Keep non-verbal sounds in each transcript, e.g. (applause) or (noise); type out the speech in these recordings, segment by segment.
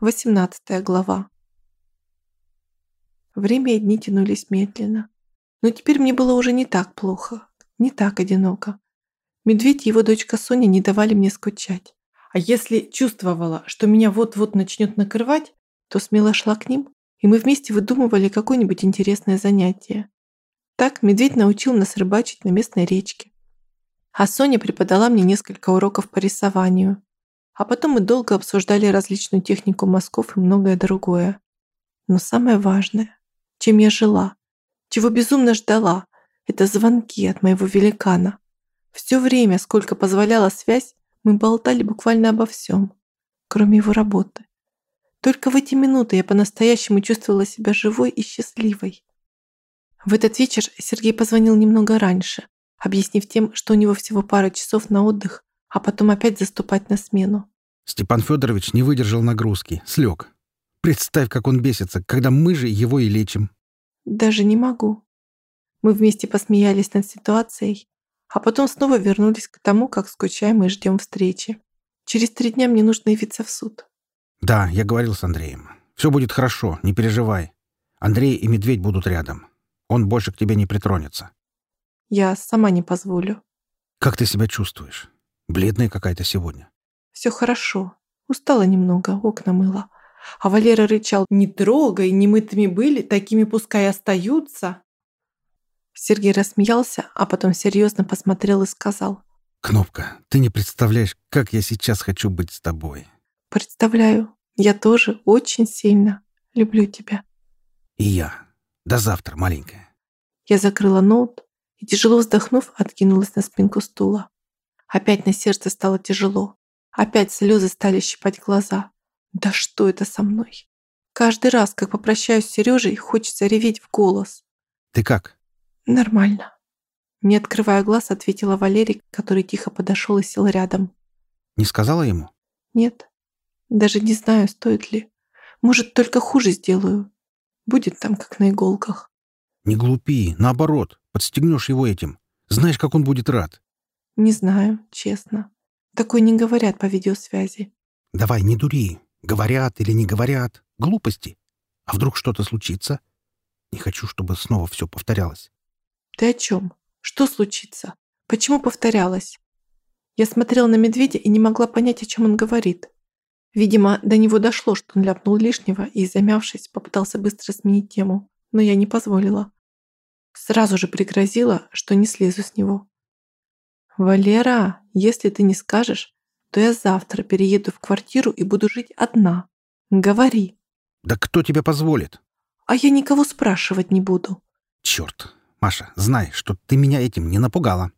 18 глава. Время и дни тянулись медленно. Но теперь мне было уже не так плохо, не так одиноко. Медведь и его дочка Соня не давали мне скучать. А если чувствовала, что меня вот-вот начнет накрывать, то смело шла к ним, и мы вместе выдумывали какое-нибудь интересное занятие. Так медведь научил нас рыбачить на местной речке. А Соня преподала мне несколько уроков по рисованию – а потом мы долго обсуждали различную технику мазков и многое другое. Но самое важное, чем я жила, чего безумно ждала, это звонки от моего великана. Все время, сколько позволяла связь, мы болтали буквально обо всем, кроме его работы. Только в эти минуты я по-настоящему чувствовала себя живой и счастливой. В этот вечер Сергей позвонил немного раньше, объяснив тем, что у него всего пара часов на отдых, а потом опять заступать на смену. Степан Федорович не выдержал нагрузки, слег. Представь, как он бесится, когда мы же его и лечим. Даже не могу. Мы вместе посмеялись над ситуацией, а потом снова вернулись к тому, как скучаем и ждем встречи. Через три дня мне нужно явиться в суд. Да, я говорил с Андреем. Все будет хорошо, не переживай. Андрей и Медведь будут рядом. Он больше к тебе не притронется. Я сама не позволю. Как ты себя чувствуешь? Бледная какая-то сегодня. Все хорошо. Устала немного, окна мыла. А Валера рычал «Не трогай, немытыми были, такими пускай остаются». Сергей рассмеялся, а потом серьезно посмотрел и сказал «Кнопка, ты не представляешь, как я сейчас хочу быть с тобой». «Представляю. Я тоже очень сильно люблю тебя». «И я. До завтра, маленькая». Я закрыла ноут и, тяжело вздохнув, откинулась на спинку стула. Опять на сердце стало тяжело. Опять слезы стали щипать глаза. Да что это со мной? Каждый раз, как попрощаюсь с Сережей, хочется реветь в голос. Ты как? Нормально. Не открывая глаз, ответила Валерий, который тихо подошел и сел рядом. Не сказала ему? Нет. Даже не знаю, стоит ли. Может, только хуже сделаю. Будет там, как на иголках. Не глупи, наоборот, подстегнешь его этим. Знаешь, как он будет рад. Не знаю, честно. Такое не говорят по видеосвязи. Давай, не дури. Говорят или не говорят. Глупости. А вдруг что-то случится? Не хочу, чтобы снова все повторялось. Ты о чем? Что случится? Почему повторялось? Я смотрела на медведя и не могла понять, о чем он говорит. Видимо, до него дошло, что он ляпнул лишнего и, замявшись, попытался быстро сменить тему, но я не позволила. Сразу же пригрозила, что не слезу с него. «Валера, если ты не скажешь, то я завтра перееду в квартиру и буду жить одна. Говори». «Да кто тебе позволит?» «А я никого спрашивать не буду». «Черт! Маша, знай, что ты меня этим не напугала.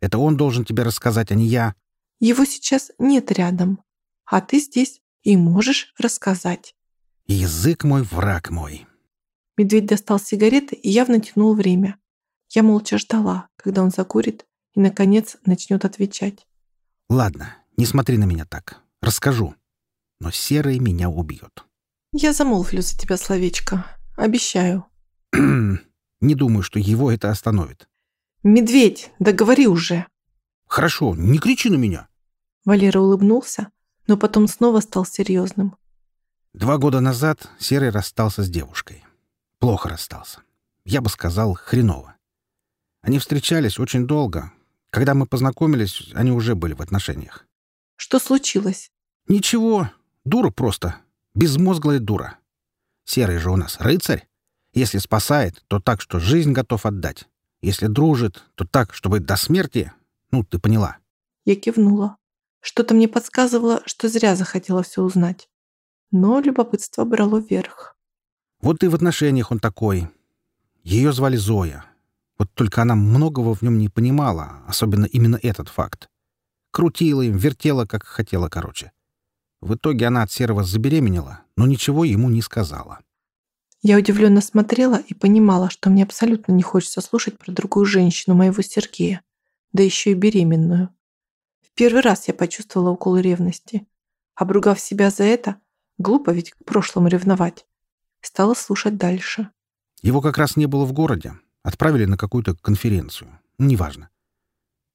Это он должен тебе рассказать, а не я». «Его сейчас нет рядом, а ты здесь и можешь рассказать». «Язык мой, враг мой». Медведь достал сигареты и явно тянул время. Я молча ждала, когда он закурит, и, наконец, начнет отвечать. «Ладно, не смотри на меня так. Расскажу. Но Серый меня убьет». «Я замолвлю за тебя словечко. Обещаю». (clears throat) «Не думаю, что его это остановит». «Медведь, договори уже». «Хорошо, не кричи на меня». Валера улыбнулся, но потом снова стал серьезным. Два года назад Серый расстался с девушкой. Плохо расстался. Я бы сказал, хреново. Они встречались очень долго, когда мы познакомились, они уже были в отношениях. Что случилось? Ничего. Дура просто. Безмозглая дура. Серый же у нас рыцарь. Если спасает, то так, что жизнь готов отдать. Если дружит, то так, чтобы до смерти... Ну, ты поняла. Я кивнула. Что-то мне подсказывало, что зря захотела все узнать. Но любопытство брало верх. Вот и в отношениях он такой. Ее звали Зоя. Вот только она многого в нем не понимала, особенно именно этот факт. Крутила им, вертела, как хотела, короче. В итоге она от Серого забеременела, но ничего ему не сказала. Я удивленно смотрела и понимала, что мне абсолютно не хочется слушать про другую женщину, моего Сергея, да еще и беременную. В первый раз я почувствовала укол ревности. Обругав себя за это, глупо ведь к прошлому ревновать, стала слушать дальше. Его как раз не было в городе, Отправили на какую-то конференцию. Неважно.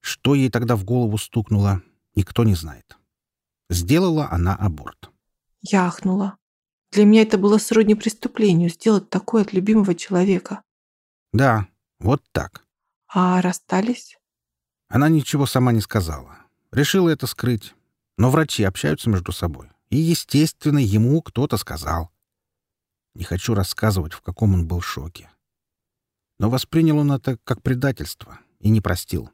Что ей тогда в голову стукнуло, никто не знает. Сделала она аборт. Я ахнула. Для меня это было сродни преступлению сделать такое от любимого человека. Да, вот так. А расстались? Она ничего сама не сказала. Решила это скрыть. Но врачи общаются между собой. И, естественно, ему кто-то сказал. Не хочу рассказывать, в каком он был шоке. Но воспринял он это как предательство и не простил.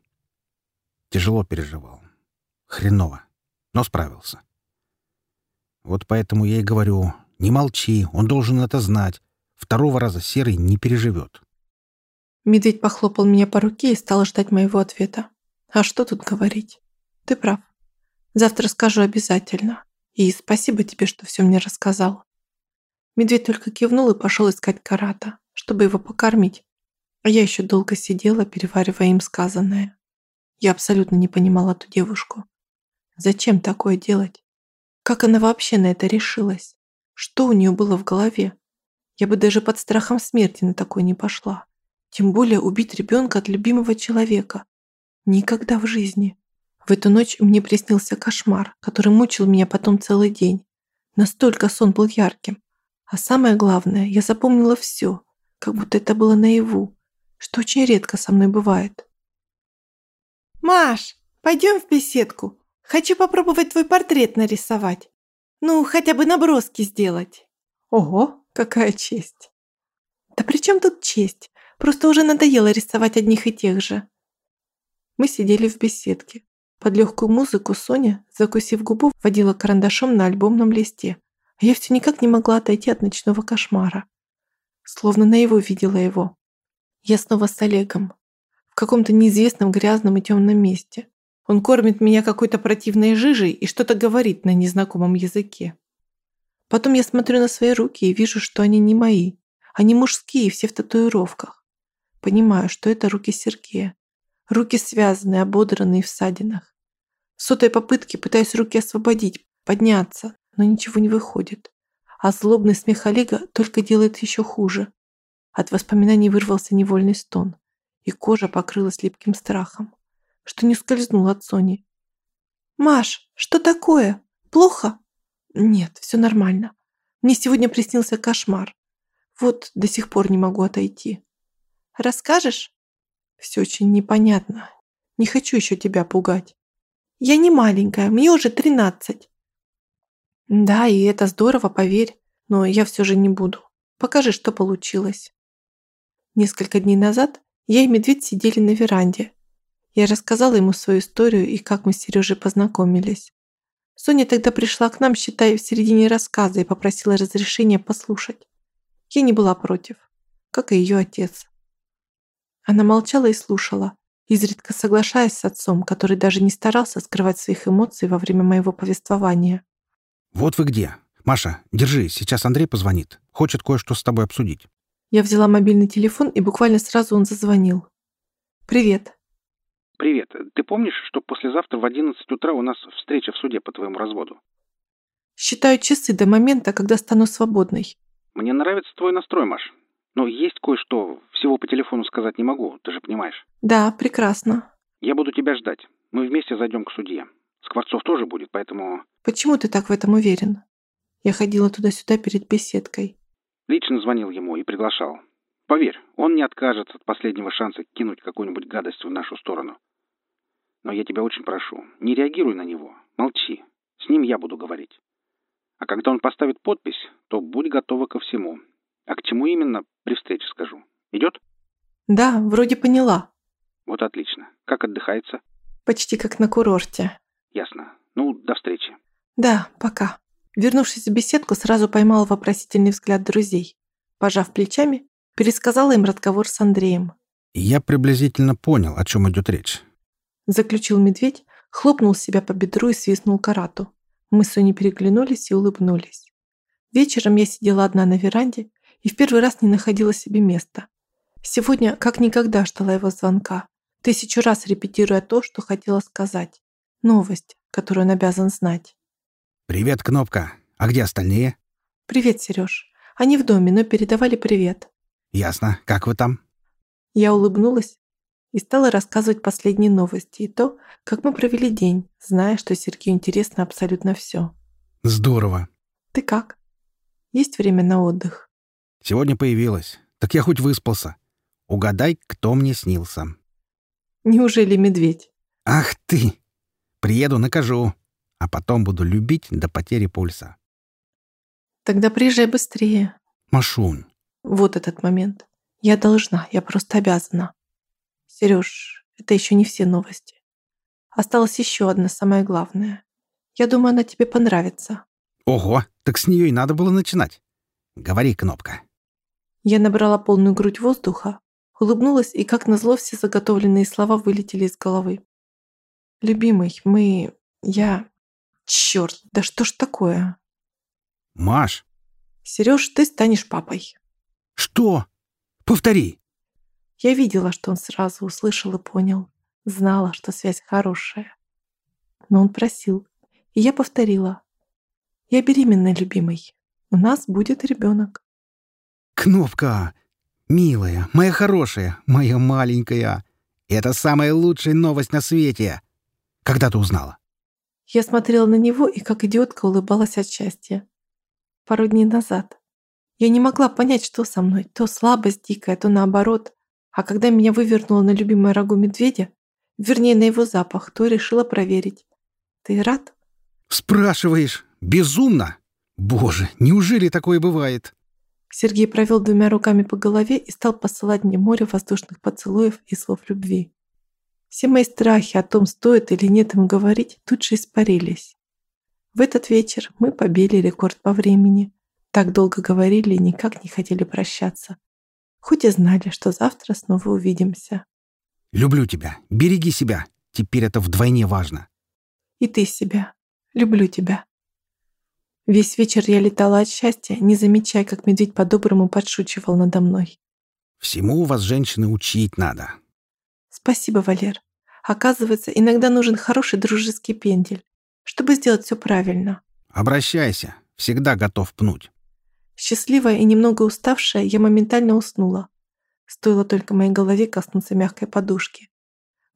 Тяжело переживал. Хреново. Но справился. Вот поэтому я и говорю, не молчи, он должен это знать. Второго раза Серый не переживет. Медведь похлопал меня по руке и стал ждать моего ответа. А что тут говорить? Ты прав. Завтра скажу обязательно. И спасибо тебе, что все мне рассказал. Медведь только кивнул и пошел искать карата, чтобы его покормить. А я еще долго сидела, переваривая им сказанное. Я абсолютно не понимала ту девушку. Зачем такое делать? Как она вообще на это решилась? Что у нее было в голове? Я бы даже под страхом смерти на такое не пошла. Тем более убить ребенка от любимого человека. Никогда в жизни. В эту ночь мне приснился кошмар, который мучил меня потом целый день. Настолько сон был ярким. А самое главное, я запомнила все, как будто это было наяву, что очень редко со мной бывает. «Маш, пойдем в беседку. Хочу попробовать твой портрет нарисовать. Ну, хотя бы наброски сделать». «Ого, какая честь!» «Да при чем тут честь? Просто уже надоело рисовать одних и тех же». Мы сидели в беседке. Под легкую музыку Соня, закусив губу, водила карандашом на альбомном листе, а я все никак не могла отойти от ночного кошмара. Словно на его видела его. Я снова с Олегом. В каком-то неизвестном грязном и темном месте. Он кормит меня какой-то противной жижей и что-то говорит на незнакомом языке. Потом я смотрю на свои руки и вижу, что они не мои. Они мужские, все в татуировках. Понимаю, что это руки Сергея. Руки связанные, ободранные в садинах. Сотой попытке пытаюсь руки освободить, подняться, но ничего не выходит. А злобный смех Олега только делает еще хуже. От воспоминаний вырвался невольный стон, и кожа покрылась липким страхом, что не скользнул от Сони. «Маш, что такое? Плохо?» «Нет, все нормально. Мне сегодня приснился кошмар. Вот до сих пор не могу отойти. Расскажешь?» «Все очень непонятно. Не хочу еще тебя пугать». Я не маленькая, мне уже тринадцать. Да, и это здорово, поверь, но я все же не буду. Покажи, что получилось. Несколько дней назад я и медведь сидели на веранде. Я рассказала ему свою историю и как мы с Сережей познакомились. Соня тогда пришла к нам, считая, в середине рассказа и попросила разрешения послушать. Я не была против, как и ее отец. Она молчала и слушала, изредка соглашаясь с отцом, который даже не старался скрывать своих эмоций во время моего повествования. «Вот вы где. Маша, держи, сейчас Андрей позвонит. Хочет кое-что с тобой обсудить». Я взяла мобильный телефон, и буквально сразу он зазвонил. «Привет». «Привет. Ты помнишь, что послезавтра в 11 утра у нас встреча в суде по твоему разводу?» «Считаю часы до момента, когда стану свободной». «Мне нравится твой настрой, Маш. Но есть кое-что, всего по телефону сказать не могу, ты же понимаешь. Да, прекрасно. Я буду тебя ждать. Мы вместе зайдем к судье. Скворцов тоже будет, поэтому... Почему ты так в этом уверен? Я ходила туда-сюда перед беседкой. Лично звонил ему и приглашал. Поверь, он не откажется от последнего шанса кинуть какую-нибудь гадость в нашу сторону. Но я тебя очень прошу, не реагируй на него, молчи. С ним я буду говорить. А когда он поставит подпись, то будь готова ко всему. А к чему именно, при встрече скажу. Идет? Да, вроде поняла. Вот отлично. Как отдыхается? Почти как на курорте. Ясно. Ну, до встречи. Да, пока. Вернувшись в беседку, сразу поймала вопросительный взгляд друзей. Пожав плечами, пересказала им разговор с Андреем. Я приблизительно понял, о чем идет речь. Заключил медведь, хлопнул себя по бедру и свистнул карату. Мы с Соней переглянулись и улыбнулись. Вечером я сидела одна на веранде и в первый раз не находила себе места. Сегодня как никогда ждала его звонка, тысячу раз репетируя то, что хотела сказать. Новость, которую он обязан знать. «Привет, Кнопка. А где остальные?» «Привет, Сереж. Они в доме, но передавали привет». «Ясно. Как вы там?» Я улыбнулась и стала рассказывать последние новости и то, как мы провели день, зная, что Сергею интересно абсолютно все. «Здорово. Ты как?» Есть время на отдых? Сегодня появилась. Так я хоть выспался. Угадай, кто мне снился. Неужели медведь? Ах ты! Приеду, накажу. А потом буду любить до потери пульса. Тогда приезжай быстрее. Машунь. Вот этот момент. Я должна, я просто обязана. Сереж, это еще не все новости. Осталась еще одна, самая главная. Я думаю, она тебе понравится. Ого, так с нее и надо было начинать. Говори, Кнопка. Я набрала полную грудь воздуха, улыбнулась, и как назло все заготовленные слова вылетели из головы. «Любимый, мы... я... Черт, да что ж такое?» Маш. «Сереж, ты станешь папой». Что? Повтори. Я видела, что он сразу услышал и понял. Знала, что связь хорошая. Но он просил, и я повторила. «Я беременна, любимый. У нас будет ребенок». Кнопка! Милая, моя хорошая, моя маленькая. Это самая лучшая новость на свете. Когда ты узнала? Я смотрела на него и как идиотка улыбалась от счастья. Пару дней назад. Я не могла понять, что со мной. То слабость дикая, то наоборот. А когда меня вывернуло на любимое рагу медведя, вернее, на его запах, то решила проверить. Ты рад? Спрашиваешь? Безумно? Боже, неужели такое бывает? Сергей провел двумя руками по голове и стал посылать мне море воздушных поцелуев и слов любви. Все мои страхи о том, стоит или нет ему говорить, тут же испарились. В этот вечер мы побили рекорд по времени. Так долго говорили и никак не хотели прощаться. Хоть и знали, что завтра снова увидимся. Люблю тебя. Береги себя. Теперь это вдвойне важно. И ты себя. Люблю тебя. Весь вечер я летала от счастья, не замечая, как медведь по-доброму подшучивал надо мной. Всему у вас, женщины, учить надо. Спасибо, Валер. Оказывается, иногда нужен хороший дружеский пендель, чтобы сделать все правильно. Обращайся. Всегда готов пнуть. Счастливая и немного уставшая, я моментально уснула. Стоило только моей голове коснуться мягкой подушки.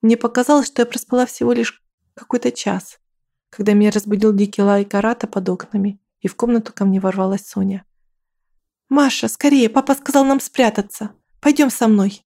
Мне показалось, что я проспала всего лишь какой-то час когда меня разбудил дикий лай карата под окнами, и в комнату ко мне ворвалась Соня. «Маша, скорее, папа сказал нам спрятаться. Пойдем со мной».